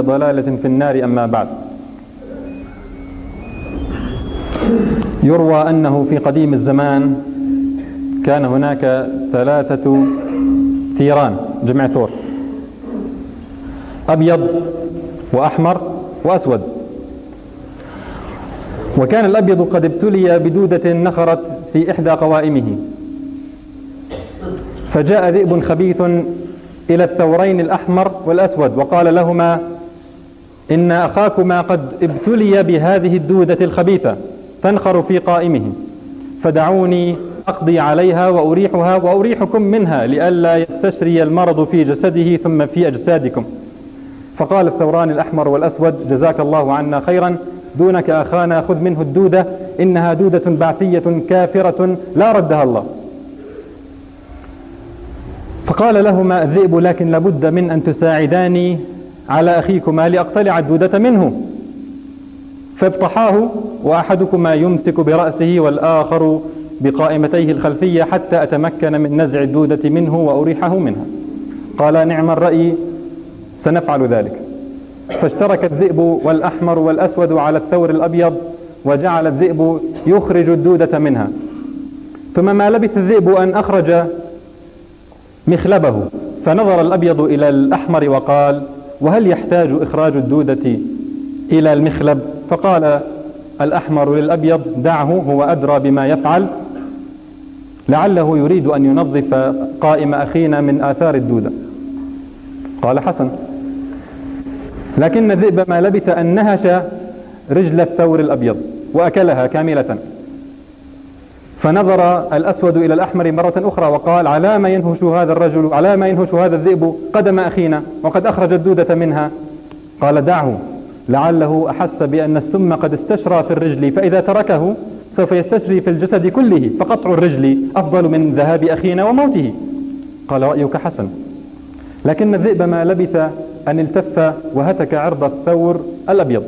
ضلالة في النار أما بعد. يروى أنه في قديم الزمان كان هناك ثلاثة ثيران جمع ثور أبيض وأحمر وأسود. وكان الأبيض قد ابتلي بدودة نخرت في إحدى قوائمه. فجاء ذئب خبيث إلى الثورين الأحمر والأسود وقال لهما إن أخاكما قد ابتلي بهذه الدودة الخبيثة تنخر في قائمه فدعوني أقضي عليها وأريحها وأريحكم منها لئلا يستشري المرض في جسده ثم في أجسادكم. فقال الثوران الأحمر والأسود جزاك الله عنا خيرا. دونك أخانا خذ منه الدودة. إنها دودة بعثية كافرة لا ردها الله. فقال لهما الذئب لكن لابد من أن تساعداني على أخيكما لأقتلع الدودة منه. فابطحاه وأحدكما يمسك برأسه والآخر بقائمتيه الخلفية حتى أتمكن من نزع الدودة منه وأريحه منها. قال نعم الرأي سنفعل ذلك. فاشترك الذئب والأحمر والأسود على الثور الأبيض وجعل الذئب يخرج الدودة منها. ثم ما لبث الذئب أن أخرج مخلبه فنظر الأبيض إلى الأحمر وقال وهل يحتاج إخراج الدودة إلى المخلب؟ فقال الأحمر للأبيض دعه هو أدرى بما يفعل. لعله يريد أن ينظف قائم أخينا من آثار الدودة. قال حسن. لكن الذئب ما لبث أن نهش رجل الثور الأبيض وأكلها كاملة. فنظر الأسود إلى الأحمر مرة أخرى وقال على ما ينهش هذا الرجل على ما ينهش هذا الذئب قدم أخينا وقد أخرج الدودة منها. قال دعه لعله أحس بأن السم قد استشرى في الرجل فإذا تركه سوف يستشري في الجسد كله فقطع الرجل أفضل من ذهاب أخينا وموته. قال رأيك حسن. لكن الذئب ما لبث أن التف وهتك عرض الثور الأبيض.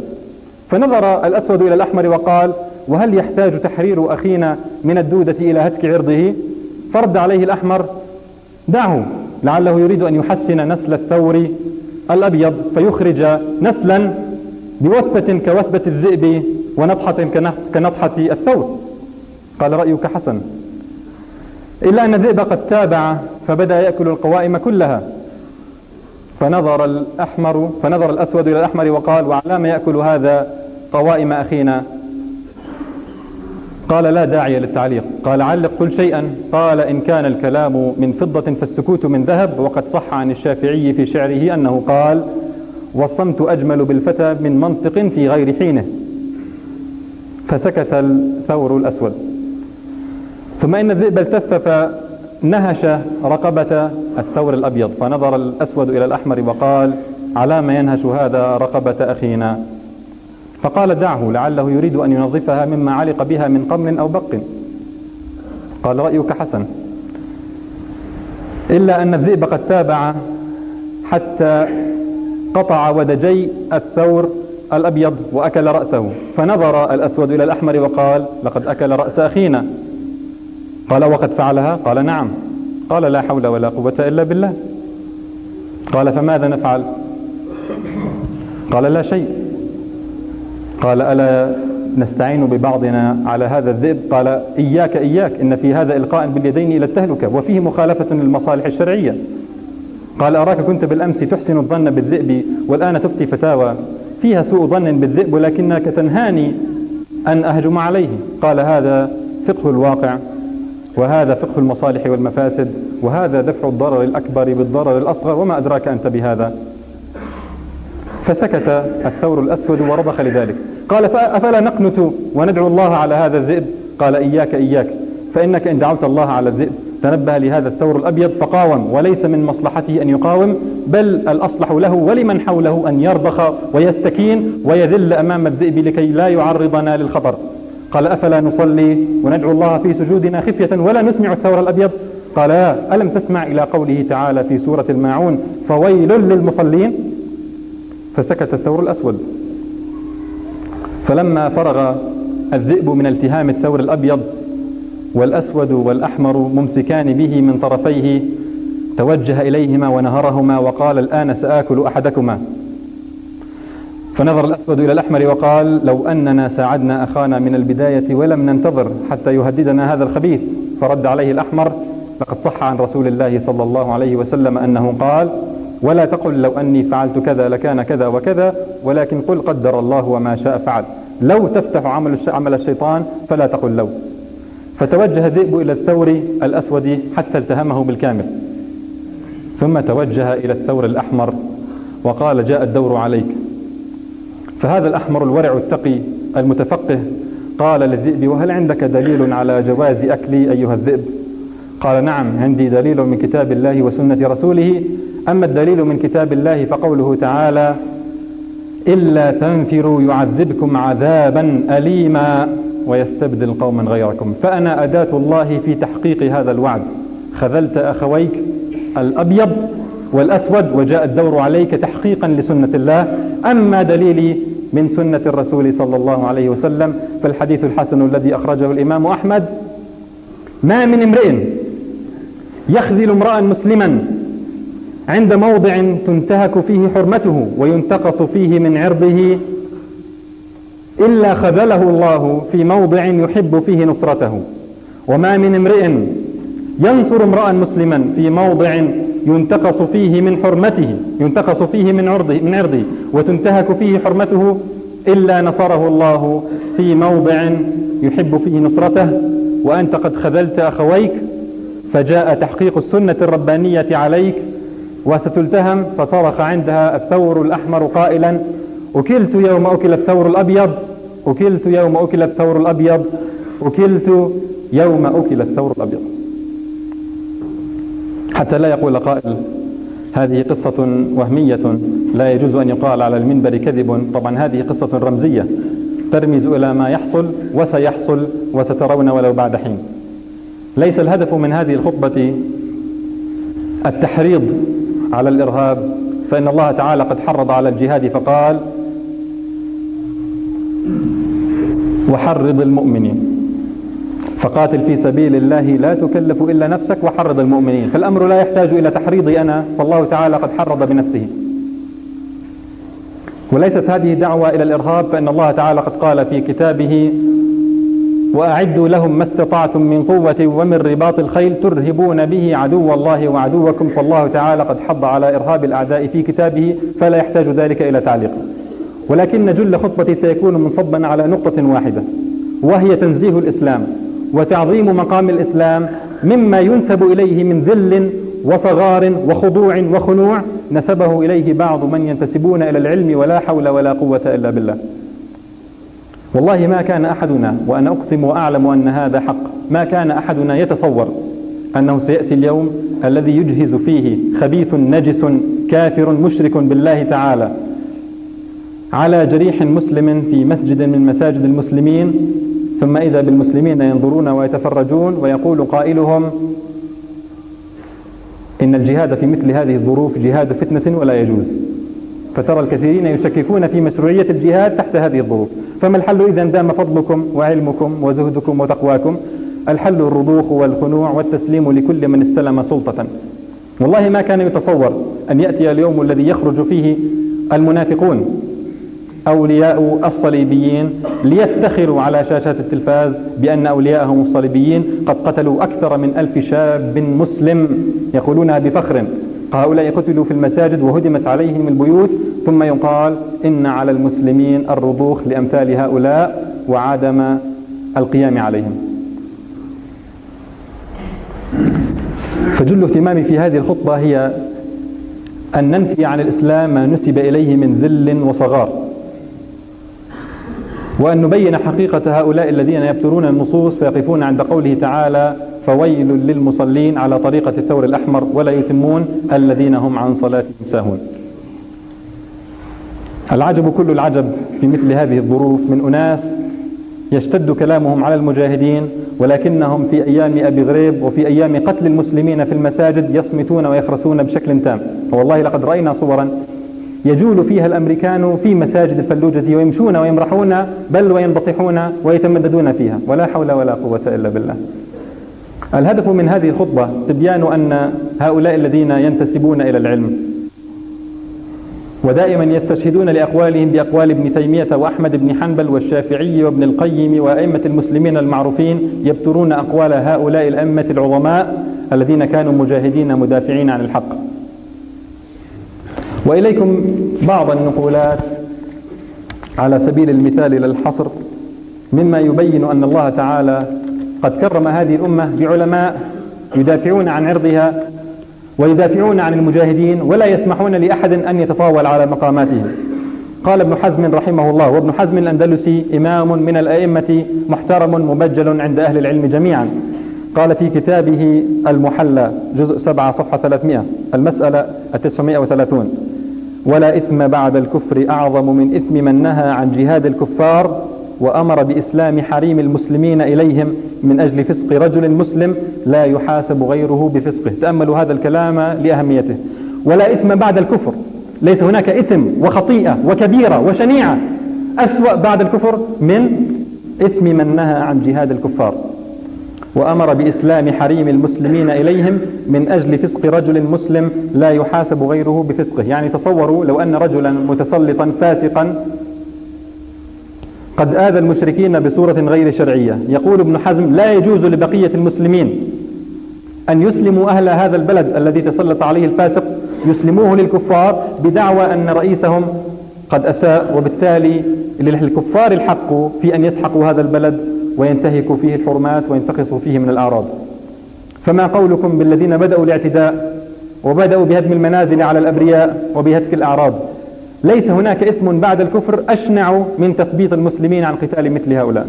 فنظر الأسود إلى الأحمر وقال وهل يحتاج تحرير أخينا من الدودة إلى هتك عرضه؟ فرد عليه الأحمر دعه لعله يريد أن يحسن نسل الثور الأبيض فيخرج نسلا بوثبة كوثبة الذئب ونطحة كنطحة الثور. قال رأيك حسن. إلا أن الذئب قد تابع فبدأ يأكل القوائم كلها. فنظر الأحمر فنظر الأسود إلى الأحمر وقال وعلى ما يأكل هذا قوائم أخينا؟ قال لا داعي للتعليق. قال علق قل شيئا. قال إن كان الكلام من فضة فالسكوت من ذهب وقد صح عن الشافعي في شعره أنه قال والصمت أجمل بالفتى من منطق في غير حينه. فسكت الثور الأسود. ثم إن الذئب التف فنهش رقبة الثور الأبيض فنظر الأسود إلى الأحمر وقال على ما ينهش هذا رقبة أخينا. فقال دعه لعله يريد أن ينظفها مما علق بها من قمر أو بق. قال رأيك حسن. إلا أن الذئب قد تابع حتى قطع ودجي الثور الأبيض وأكل رأسه فنظر الأسود إلى الأحمر وقال لقد أكل رأس أخينا. قال وقد فعلها؟ قال نعم. قال لا حول ولا قوة إلا بالله. قال فماذا نفعل؟ قال لا شيء. قال ألا نستعين ببعضنا على هذا الذئب؟ قال إياك إياك إن في هذا إلقاء باليدين إلى التهلكة وفيه مخالفة للمصالح الشرعية. قال أراك كنت بالأمس تحسن الظن بالذئب والآن تفتي فتاوى. فيها سوء ظن بالذئب ولكنك تنهاني أن أهجم عليه. قال هذا فقه الواقع وهذا فقه المصالح والمفاسد وهذا دفع الضرر الأكبر بالضرر الأصغر وما أدراك أنت بهذا. فسكت الثور الأسود ورضخ لذلك. قال أفلا نقنت وندعو الله على هذا الذئب؟ قال إياك إياك. فإنك إن دعوت الله على الذئب تنبه لهذا الثور الأبيض فقاوم وليس من مصلحته أن يقاوم بل الأصلح له ولمن حوله أن يرضخ ويستكين ويذل أمام الذئب لكي لا يعرضنا للخطر. قال أفلا نصلي وندعو الله في سجودنا خفية ولا نسمع الثور الأبيض؟ قال يا ألم تسمع إلى قوله تعالى في سورة الماعون فويل للمصلين؟ فسكت الثور الأسود. فلما فرغ الذئب من التهام الثور الأبيض والأسود والأحمر ممسكان به من طرفيه توجه إليهما ونهرهما وقال الآن سآكل أحدكما. فنظر الأسود إلى الأحمر وقال لو أننا ساعدنا أخانا من البداية ولم ننتظر حتى يهددنا هذا الخبيث فرد عليه الأحمر لقد صح عن رسول الله صلى الله عليه وسلم أنه قال ولا تقل لو أني فعلت كذا لكان كذا وكذا ولكن قل قدر الله وما شاء فعل. لو تفتح عمل عمل الشيطان فلا تقل لو. فتوجه الذئب إلى الثور الأسود حتى التهمه بالكامل. ثم توجه إلى الثور الأحمر وقال جاء الدور عليك. فهذا الأحمر الورع التقي المتفقه قال للذئب وهل عندك دليل على جواز أكلي أيها الذئب؟ قال نعم عندي دليل من كتاب الله وسنة رسوله أما الدليل من كتاب الله فقوله تعالى إلا تنفروا يعذبكم عذابا أليما ويستبدل قوما غيركم. فأنا أداة الله في تحقيق هذا الوعد. خذلت أخويك الأبيض والأسود وجاء الدور عليك تحقيقا لسنة الله. أما دليلي من سنة الرسول صلى الله عليه وسلم فالحديث الحسن الذي أخرجه الإمام أحمد ما من امرئ يخذل امرأ مسلما عند موضع تنتهك فيه حرمته وينتقص فيه من عرضه إلا خذله الله في موضع يحب فيه نصرته. وما من امرئ ينصر امرأ مسلما في موضع ينتقص فيه من حرمته ينتقص فيه من عرضه, من عرضه وتنتهك فيه حرمته إلا نصره الله في موضع يحب فيه نصرته. وأنت قد خذلت أخويك فجاء تحقيق السنة الربانية عليك وستلتهم فصرخ عندها الثور الأحمر قائلا أكلت يوم أكل الثور الأبيض أكلت يوم أكل الثور الأبيض أكلت يوم أكل الثور الأبيض. حتى لا يقول قائل هذه قصة وهمية لا يجوز أن يقال على المنبر كذب. طبعا هذه قصة رمزية ترمز إلى ما يحصل وسيحصل وسترون ولو بعد حين. ليس الهدف من هذه الخطبة التحريض على الإرهاب فإن الله تعالى قد حرض على الجهاد فقال وحرض المؤمنين. فقاتل في سبيل الله لا تكلف إلا نفسك وحرض المؤمنين. فالأمر لا يحتاج إلى تحريضي أنا فالله تعالى قد حرض بنفسه. وليست هذه دعوة إلى الإرهاب فإن الله تعالى قد قال في كتابه وأعدوا لهم ما استطعتم من قوة ومن رباط الخيل ترهبون به عدو الله وعدوكم فالله تعالى قد حض على إرهاب الأعداء في كتابه فلا يحتاج ذلك إلى تعليق. ولكن جل خطبتي سيكون منصبا على نقطة واحدة وهي تنزيه الإسلام وتعظيم مقام الإسلام مما ينسب إليه من ذل وصغار وخضوع وخنوع نسبه إليه بعض من ينتسبون إلى العلم ولا حول ولا قوة إلا بالله. والله ما كان أحدنا وأنا أقسم وأعلم أن هذا حق ما كان أحدنا يتصور أنه سيأتي اليوم الذي يجهز فيه خبيث نجس كافر مشرك بالله تعالى على جريح مسلم في مسجد من مساجد المسلمين ثم إذا بالمسلمين ينظرون ويتفرجون ويقول قائلهم إن الجهاد في مثل هذه الظروف جهاد فتنة ولا يجوز. فترى الكثيرين يشككون في مشروعية الجهاد تحت هذه الظروف فما الحل إذا دام فضلكم وعلمكم وزهدكم وتقواكم؟ الحل الرضوخ والخنوع والتسليم لكل من استلم سلطة. والله ما كان يتصور أن يأتي اليوم الذي يخرج فيه المنافقون أولياء الصليبيين ليفتخروا على شاشات التلفاز بأن أولياءهم الصليبيين قد قتلوا أكثر من ألف شاب مسلم يقولونها بفخر. هؤلاء قتلوا في المساجد وهدمت عليهم البيوت. ثم يقال إن على المسلمين الرضوخ لأمثال هؤلاء وعدم القيام عليهم. فجل اهتمامي في هذه الخطبة هي أن ننفي عن الإسلام ما نسب إليه من ذل وصغار وأن نبين حقيقة هؤلاء الذين يبترون النصوص فيقفون عند قوله تعالى فويل للمصلين على طريقة الثور الأحمر ولا يتمون الذين هم عن صلاتهم ساهون العجب كل العجب في مثل هذه الظروف. من أناس يشتد كلامهم على المجاهدين ولكنهم في أيام أبي غريب وفي أيام قتل المسلمين في المساجد يصمتون ويخرسون بشكل تام. والله لقد رأينا صورا يجول فيها الأمريكان في مساجد الفلوجة ويمشون ويمرحون بل وينبطحون ويتمددون فيها. ولا حول ولا قوة إلا بالله. الهدف من هذه الخطبة تبيان أن هؤلاء الذين ينتسبون إلى العلم ودائما يستشهدون لأقوالهم بأقوال ابن تيمية وأحمد بن حنبل والشافعي وابن القيم وأئمة المسلمين المعروفين يبترون أقوال هؤلاء الأئمة العظماء الذين كانوا مجاهدين مدافعين عن الحق. وإليكم بعض النقولات على سبيل المثال إلى الحصر مما يبين أن الله تعالى قد كرم هذه الأمة بعلماء يدافعون عن عرضها ويدافعون عن المجاهدين ولا يسمحون لأحد أن يتطاول على مقاماتهم. قال ابن حزم رحمه الله وابن حزم الأندلسي إمام من الأئمة محترم مبجل عند أهل العلم جميعا. قال في كتابه المحلى جزء 7 صفحة 300 المسألة 930 ولا إثم بعد الكفر أعظم من إثم من نهى عن جهاد الكفار وأمر بإسلام حريم المسلمين إليهم من أجل فسق رجل مسلم لا يحاسب غيره بفسقه. تأملوا هذا الكلام لأهميته. ولا إثم بعد الكفر. ليس هناك إثم وخطيئة وكبيرة وشنيعة. أسوأ بعد الكفر من إثم من نهى عن جهاد الكفار. وأمر بإسلام حريم المسلمين إليهم من أجل فسق رجل مسلم لا يحاسب غيره بفسقه. يعني تصوروا لو أن رجلا متسلطا فاسقا قد آذى المشركين بصورة غير شرعية. يقول ابن حزم لا يجوز لبقية المسلمين أن يسلموا أهل هذا البلد الذي تسلط عليه الفاسق يسلموه للكفار بدعوى أن رئيسهم قد أساء وبالتالي للكفار الحق في أن يسحقوا هذا البلد وينتهكوا فيه الحرمات وينتقصوا فيه من الأعراض. فما قولكم بالذين بدأوا الاعتداء وبدأوا بهدم المنازل على الأبرياء وبهتك الأعراض؟ ليس هناك إثم بعد الكفر أشنع من تثبيط المسلمين عن قتال مثل هؤلاء.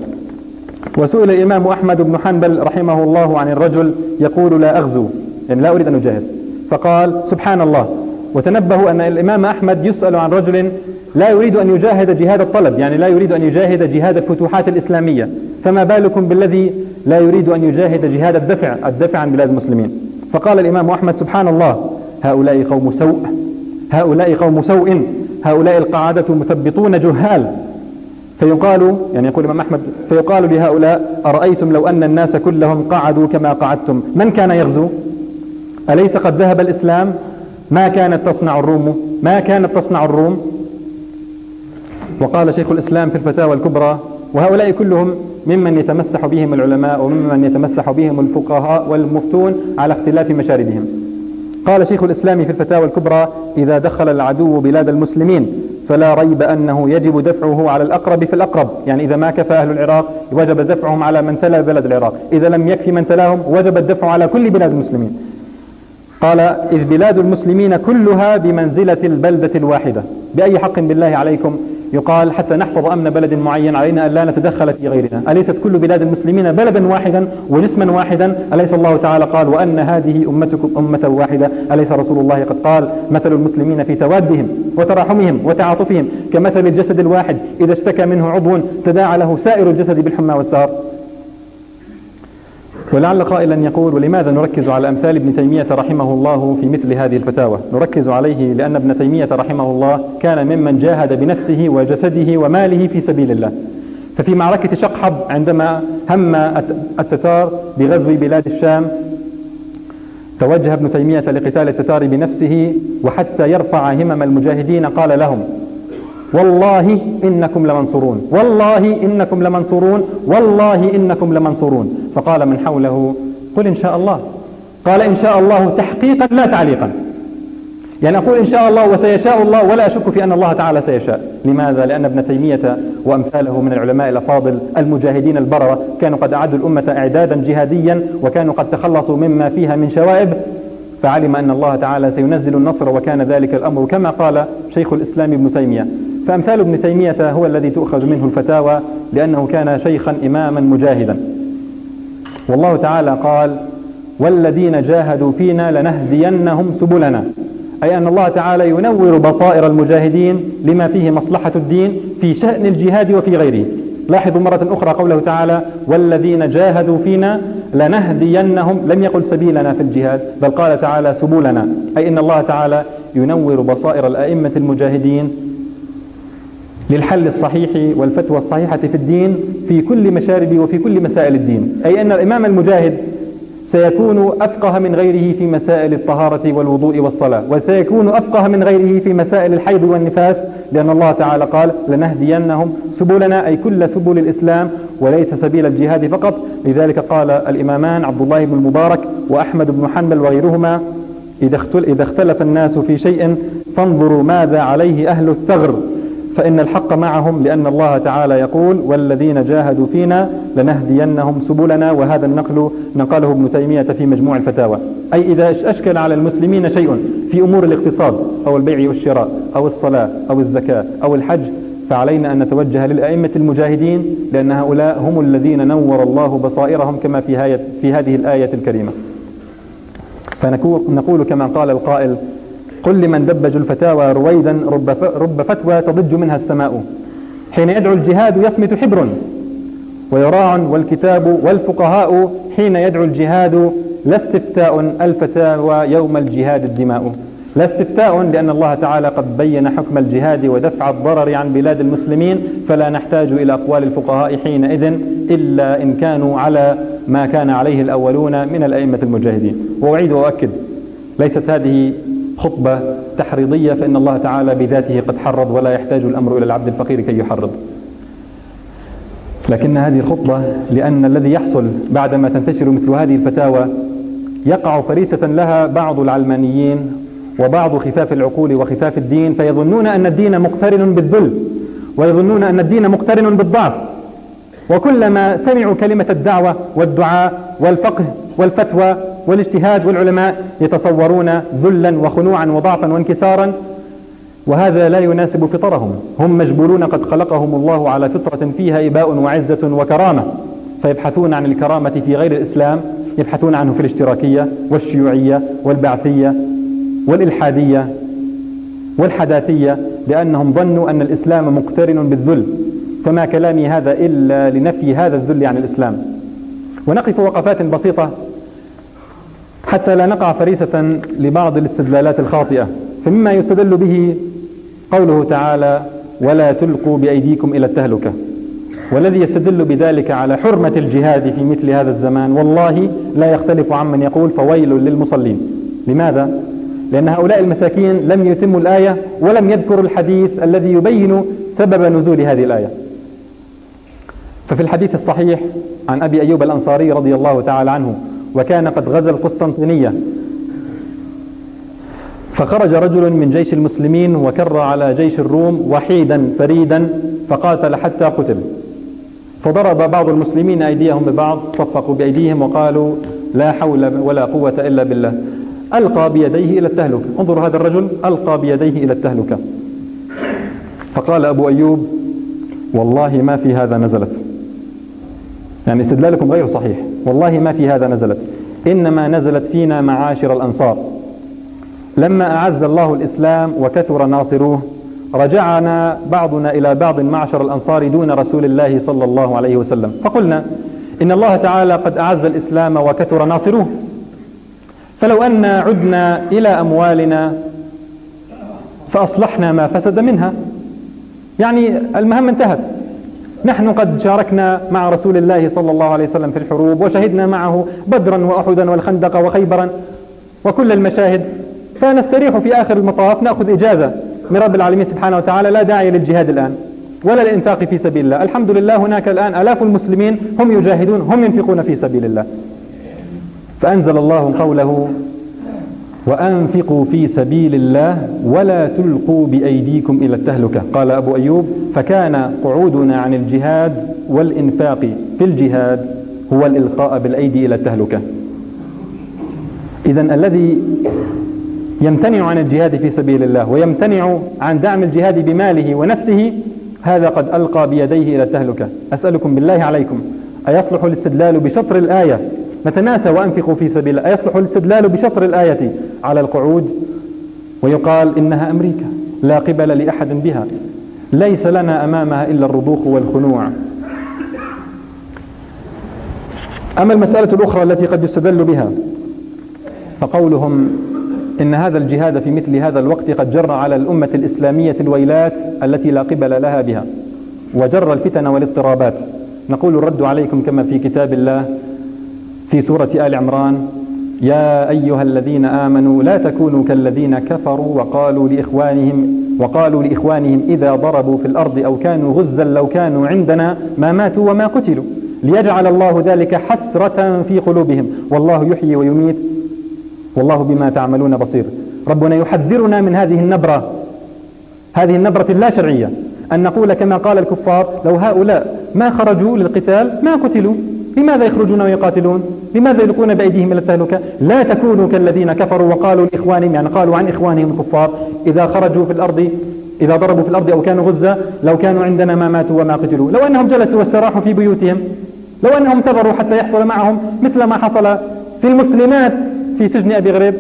وسئل الإمام أحمد بن حنبل رحمه الله عن الرجل يقول لا أغزو يعني لا أريد أن أجاهد. فقال سبحان الله. وتنبهوا أن الإمام أحمد يسأل عن رجل لا يريد أن يجاهد جهاد الطلب يعني لا يريد أن يجاهد جهاد الفتوحات الإسلامية. فما بالكم بالذي لا يريد أن يجاهد جهاد الدفع الدفع عن بلاد المسلمين؟ فقال الإمام أحمد سبحان الله. هؤلاء قوم سوء. هؤلاء قوم سوء. هؤلاء القعادة مثبطون جهال. فيقال يعني يقول الإمام أحمد فيقال لهؤلاء أرأيتم لو أن الناس كلهم قعدوا كما قعدتم؟ من كان يغزو؟ أليس قد ذهب الإسلام؟ ما كانت تصنع الروم؟ ما كانت تصنع الروم؟ وقال شيخ الإسلام في الفتاوى الكبرى وهؤلاء كلهم ممن يتمسح بهم العلماء وممن يتمسح بهم الفقهاء والمفتون على اختلاف مشاربهم. قال شيخ الإسلام في الفتاوى الكبرى إذا دخل العدو بلاد المسلمين فلا ريب أنه يجب دفعه على الأقرب في الأقرب. يعني إذا ما كفى أهل العراق وجب دفعهم على من تلا بلد العراق. إذا لم يكفي من تلاهم وجب الدفع على كل بلاد المسلمين. قال إذ بلاد المسلمين كلها بمنزلة البلدة الواحدة. بأي حق بالله عليكم؟ يقال حتى نحفظ أمن بلد معين علينا أن لا نتدخل في غيرنا. أليست كل بلاد المسلمين بلدا واحدا وجسما واحدا؟ أليس الله تعالى قال وأن هذه أمتكم أمة واحدة؟ أليس رسول الله قد قال مثل المسلمين في توادهم وتراحمهم وتعاطفهم كمثل الجسد الواحد إذا اشتكى منه عضو تداعى له سائر الجسد بالحمى والسهر؟ ولعل قائلا يقول ولماذا نركز على أمثال ابن تيمية رحمه الله في مثل هذه الفتاوى؟ نركز عليه لأن ابن تيمية رحمه الله كان ممن جاهد بنفسه وجسده وماله في سبيل الله. ففي معركة شقحب عندما هم التتار بغزو بلاد الشام توجه ابن تيمية لقتال التتار بنفسه وحتى يرفع همم المجاهدين قال لهم والله إنكم لمنصورون. والله إنكم لمنصورون. والله إنكم لمنصورون. فقال من حوله قل إن شاء الله. قال إن شاء الله تحقيقا لا تعليقا. يعني أقول إن شاء الله وسيشاء الله ولا أشك في أن الله تعالى سيشاء. لماذا؟ لأن ابن تيمية وأمثاله من العلماء الأفاضل المجاهدين البررة كانوا قد أعدوا الأمة إعدادا جهاديا وكانوا قد تخلصوا مما فيها من شوائب. فعلم أن الله تعالى سينزل النصر وكان ذلك الأمر كما قال شيخ الإسلام ابن تيمية. فأمثال ابن تيمية هو الذي تؤخذ منه الفتاوى لأنه كان شيخا إماما مجاهدا. والله تعالى قال والذين جاهدوا فينا لنهدينهم سبلنا. أي أن الله تعالى ينور بصائر المجاهدين لما فيه مصلحة الدين في شأن الجهاد وفي غيره. لاحظوا مرة أخرى قوله تعالى والذين جاهدوا فينا لنهدينهم لم يقل سبيلنا في الجهاد بل قال تعالى سبلنا. أي أن الله تعالى ينور بصائر الأئمة المجاهدين للحل الصحيح والفتوى الصحيحة في الدين في كل مشارب وفي كل مسائل الدين. أي أن الإمام المجاهد سيكون أفقه من غيره في مسائل الطهارة والوضوء والصلاة وسيكون أفقه من غيره في مسائل الحيض والنفاس لأن الله تعالى قال لنهدينهم سبلنا أي كل سبل الإسلام وليس سبيل الجهاد فقط. لذلك قال الإمامان عبد الله بن المبارك وأحمد بن حنبل وغيرهما إذا اختلف الناس في شيء فانظروا ماذا عليه أهل الثغر. فإن الحق معهم لأن الله تعالى يقول والذين جاهدوا فينا لنهدينهم سبلنا وهذا النقل نقله ابن تيمية في مجموع الفتاوى. أي إذا أشكل على المسلمين شيء في أمور الاقتصاد أو البيع والشراء أو الصلاة أو الزكاة أو الحج فعلينا أن نتوجه للأئمة المجاهدين لأن هؤلاء هم الذين نور الله بصائرهم كما في, في هذه الآية الكريمة. فنقول كما قال القائل قل لمن دبج الفتاوى رويدا رب, فتوى تضج منها السماء. حين يدعو الجهاد يصمت حبر ويراع والكتاب والفقهاء حين يدعو الجهاد لا استفتاء الفتاوى يوم الجهاد الدماء. لا استفتاء لأن الله تعالى قد بين حكم الجهاد ودفع الضرر عن بلاد المسلمين فلا نحتاج إلى أقوال الفقهاء حينئذ إلا إن كانوا على ما كان عليه الأولون من الأئمة المجاهدين. وأعيد وأؤكد ليست هذه خطبة تحريضية فإن الله تعالى بذاته قد حرض ولا يحتاج الأمر إلى العبد الفقير كي يحرض. لكن هذه الخطبة لأن الذي يحصل بعدما تنتشر مثل هذه الفتاوى يقع فريسة لها بعض العلمانيين وبعض خفاف العقول وخفاف الدين فيظنون أن الدين مقترن بالذل ويظنون أن الدين مقترن بالضعف. وكلما سمعوا كلمة الدعوة والدعاء والفقه والفتوى والاجتهاد والعلماء يتصورون ذلا وخنوعا وضعفا وانكسارا وهذا لا يناسب فطرهم. هم مجبولون قد خلقهم الله على فطرة فيها إباء وعزة وكرامة فيبحثون عن الكرامة في غير الإسلام يبحثون عنه في الاشتراكية والشيوعية والبعثية والإلحادية والحداثية لأنهم ظنوا أن الإسلام مقترن بالذل. فما كلامي هذا إلا لنفي هذا الذل عن الإسلام. ونقف وقفات بسيطة. حتى لا نقع فريسة لبعض الاستدلالات الخاطئة. فمما يستدل به قوله تعالى ولا تلقوا بأيديكم إلى التهلكة. والذي يستدل بذلك على حرمة الجهاد في مثل هذا الزمان والله لا يختلف عمن يقول فويل للمصلين. لماذا؟ لأن هؤلاء المساكين لم يتموا الآية ولم يذكروا الحديث الذي يبين سبب نزول هذه الآية. ففي الحديث الصحيح عن أبي أيوب الأنصاري رضي الله تعالى عنه وكان قد غزا القسطنطينية فخرج رجل من جيش المسلمين وكر على جيش الروم وحيدا فريدا فقاتل حتى قتل. فضرب بعض المسلمين أيديهم ببعض صفقوا بأيديهم وقالوا لا حول ولا قوة إلا بالله. ألقى بيديه إلى التهلكة. انظروا هذا الرجل ألقى بيديه إلى التهلكة. فقال أبو أيوب والله ما في هذا نزلت. يعني استدلالكم غير صحيح. والله ما في هذا نزلت. إنما نزلت فينا معاشر الأنصار. لما أعز الله الإسلام وكثر ناصروه رجعنا بعضنا إلى بعض معشر الأنصار دون رسول الله صلى الله عليه وسلم. فقلنا إن الله تعالى قد أعز الإسلام وكثر ناصروه. فلو أن عدنا إلى أموالنا فأصلحنا ما فسد منها. يعني المهمة انتهت. نحن قد شاركنا مع رسول الله صلى الله عليه وسلم في الحروب وشهدنا معه بدرا وأحدا والخندق وخيبرا وكل المشاهد. فنستريح في آخر المطاف نأخذ إجازة. من رب العالمين سبحانه وتعالى لا داعي للجهاد الآن ولا الإنفاق في سبيل الله. الحمد لله هناك الآن ألاف المسلمين هم يجاهدون هم ينفقون في سبيل الله. فأنزل الله قوله وأنفقوا في سبيل الله ولا تلقوا بأيديكم إلى التهلكة. قال أبو أيوب فكان قعودنا عن الجهاد والإنفاق في الجهاد هو الإلقاء بالأيدي إلى التهلكة. إذا الذي يمتنع عن الجهاد في سبيل الله ويمتنع عن دعم الجهاد بماله ونفسه هذا قد ألقى بيديه إلى التهلكة. أسألكم بالله عليكم أيصلح الاستدلال بشطر الآية؟ نتناسى وأنفقوا في سبيل الله. أيصلح الاستدلال بشطر الآية على القعود؟ ويقال إنها أمريكا لا قبل لأحد بها. ليس لنا أمامها إلا الرضوخ والخنوع. أما المسألة الأخرى التي قد يستدل بها فقولهم إن هذا الجهاد في مثل هذا الوقت قد جر على الأمة الإسلامية الويلات التي لا قبل لها بها وجر الفتن والاضطرابات. نقول الرد عليكم كما في كتاب الله في سورة آل عمران يا أيها الذين آمنوا لا تكونوا كالذين كفروا وقالوا لإخوانهم وقالوا لإخوانهم إذا ضربوا في الأرض أو كانوا غزا لو كانوا عندنا ما ماتوا وما قتلوا. ليجعل الله ذلك حسرة في قلوبهم. والله يحيي ويميت. والله بما تعملون بصير. ربنا يحذرنا من هذه النبرة. هذه النبرة اللا شرعية. أن نقول كما قال الكفار لو هؤلاء ما خرجوا للقتال ما قتلوا. لماذا يخرجون ويقاتلون؟ لماذا يلقون بأيديهم إلى التهلكة؟ لا تكونوا كالذين كفروا وقالوا لإخوانهم يعني قالوا عن إخوانهم الكفار إذا خرجوا في الأرض إذا ضربوا في الأرض أو كانوا غزة لو كانوا عندنا ما ماتوا وما قتلوا. لو أنهم جلسوا واستراحوا في بيوتهم لو أنهم انتظروا حتى يحصل معهم مثل ما حصل في المسلمات في سجن أبي غريب.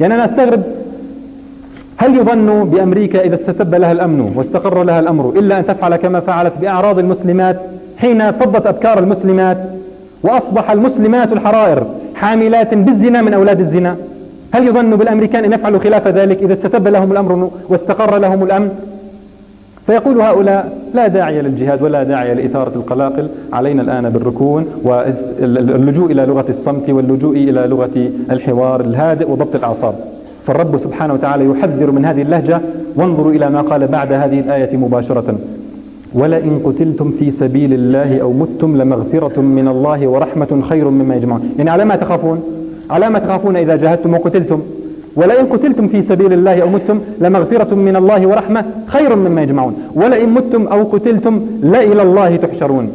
يعني أنا أستغرب هل يظن بأمريكا إذا استتب لها الأمن واستقر لها الأمر إلا أن تفعل كما فعلت بأعراض المسلمات حين فضت أبكار المسلمات وأصبح المسلمات الحرائر حاملات بالزنا من أولاد الزنا. هل يظن بالأمريكان أن يفعلوا خلاف ذلك إذا استتب لهم الأمر واستقر لهم الأمن؟ فيقول هؤلاء لا داعي للجهاد ولا داعي لإثارة القلاقل علينا الآن بالركون واللجوء إلى لغة الصمت واللجوء إلى لغة الحوار الهادئ وضبط الأعصاب. فالرب سبحانه وتعالى يحذر من هذه اللهجة. وانظروا إلى ما قال بعد هذه الآية مباشرة. ولئن قتلتم في سبيل الله أو متم لمغفرة من الله ورحمة خير مما يجمعون. يعني على ما تخافون؟ على ما تخافون إذا جاهدتم وقتلتم. ولئن قتلتم في سبيل الله أو متم لمغفرة من الله ورحمة خير مما يجمعون. ولئن متم أو قتلتم لا إلى الله تحشرون.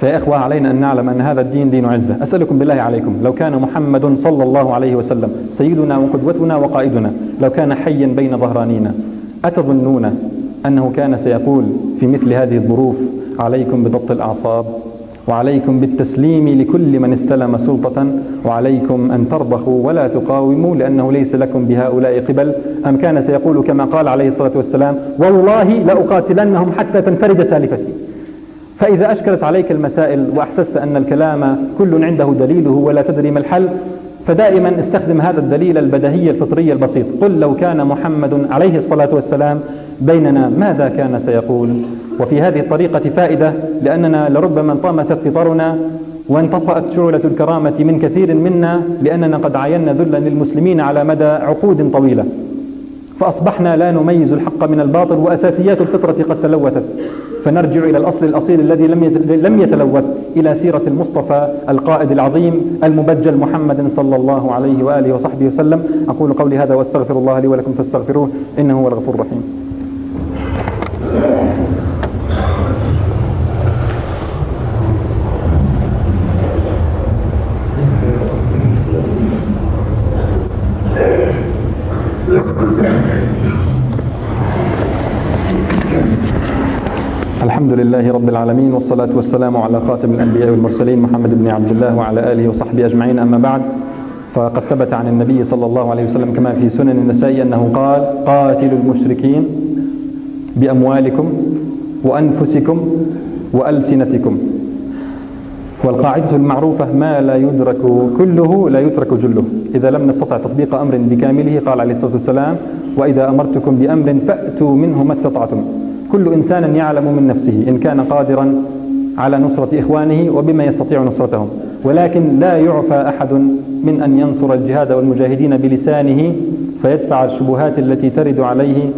فيا إخوة علينا أن نعلم أن هذا الدين دين عزة. أسألكم بالله عليكم لو كان محمد صلى الله عليه وسلم سيدنا وقدوتنا وقائدنا لو كان حيا بين ظهرانينا أتظنون أنه كان سيقول في مثل هذه الظروف عليكم بضبط الأعصاب وعليكم بالتسليم لكل من استلم سلطة وعليكم أن ترضخوا ولا تقاوموا لأنه ليس لكم بهؤلاء قبل. أم كان سيقول كما قال عليه الصلاة والسلام والله لأقاتلنهم حتى تنفرد سالفتي. فإذا أشكلت عليك المسائل وأحسست أن الكلام كل عنده دليله ولا تدري ما الحل فدائما استخدم هذا الدليل البدهي الفطري البسيط. قل لو كان محمد عليه الصلاة والسلام بيننا ماذا كان سيقول؟ وفي هذه الطريقة فائدة لأننا لربما انطمست فطرنا وانطفأت شعلة الكرامة من كثير منا لأننا قد عاينا ذلا للمسلمين على مدى عقود طويلة. فأصبحنا لا نميز الحق من الباطل وأساسيات الفطرة قد تلوثت. فنرجع إلى الأصل الأصيل الذي لم يتلوث إلى سيرة المصطفى القائد العظيم المبجل محمد صلى الله عليه وآله وصحبه وسلم. أقول قولي هذا وأستغفر الله لي ولكم فاستغفروه إنه هو الغفور الرحيم الحمد رب العالمين والصلاة والسلام على خاتم الأنبياء والمرسلين محمد بن عبد الله وعلى آله وصحبه أجمعين. أما بعد فقد ثبت عن النبي صلى الله عليه وسلم كما في سنن النسائي أنه قال قاتلوا المشركين بأموالكم وأنفسكم وألسنتكم. والقاعدة المعروفة ما لا يدرك كله لا يترك جله. إذا لم نستطع تطبيق أمر بكامله قال عليه الصلاة والسلام وإذا أمرتكم بأمر فأتوا منه ما استطعتم. كل إنسان يعلم من نفسه إن كان قادرا على نصرة إخوانه وبما يستطيع نصرتهم. ولكن لا يعفى أحد من أن ينصر الجهاد والمجاهدين بلسانه فيدفع الشبهات التي ترد عليه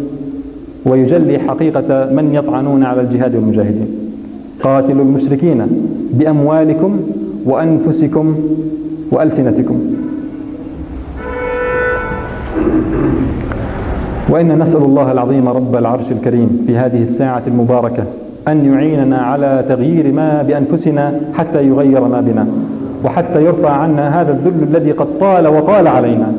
ويجلي حقيقة من يطعنون على الجهاد والمجاهدين. قاتلوا المشركين بأموالكم وأنفسكم وألسنتكم. وإن نسأل الله العظيم رب العرش الكريم في هذه الساعة المباركة أن يعيننا على تغيير ما بأنفسنا حتى يغير ما بنا وحتى يرفع عنا هذا الذل الذي قد طال وطال علينا.